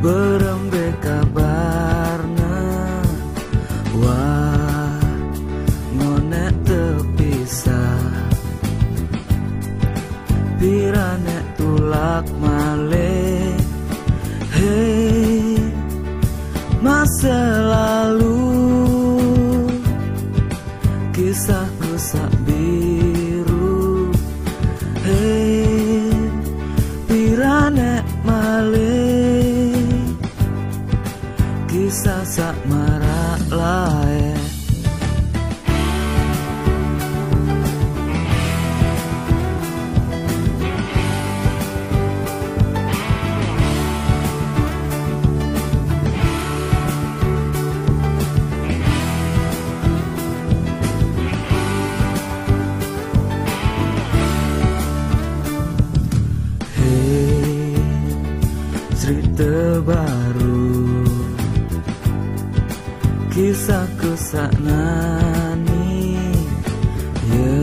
Berembek kabarna Wah ngonek terpisah. Piranek tulak male Hei masa lalu. Kisahku sak biru. Hei piranek male Kisah sak marak lae. Cerita baru Kisahku sak nani Ya,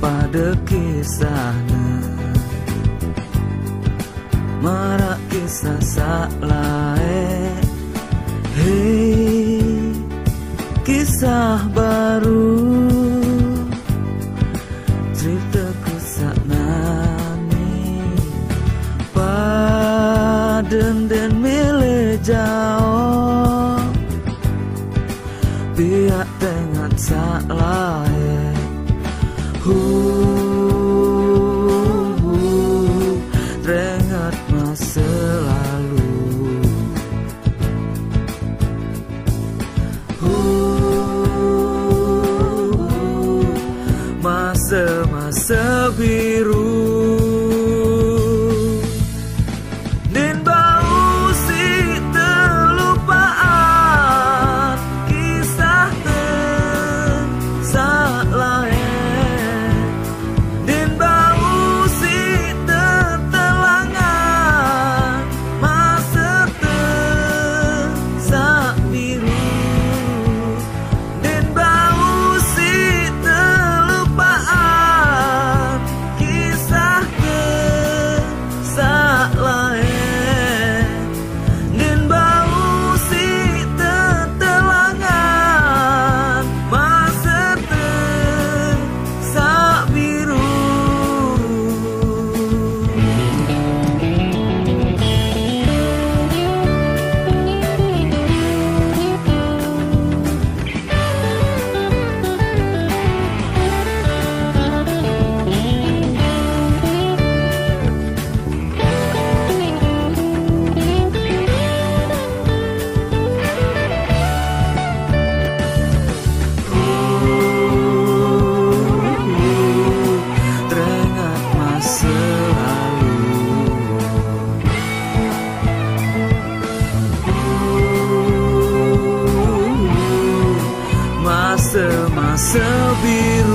pada kisahnya. Marak kisah sak lae Hei, kisah baru. Ceritaku sak nani Paden dan milih jauh Pihak dengan lae Hu, hu, Teringat masa lalu. Masa-masa biru myself be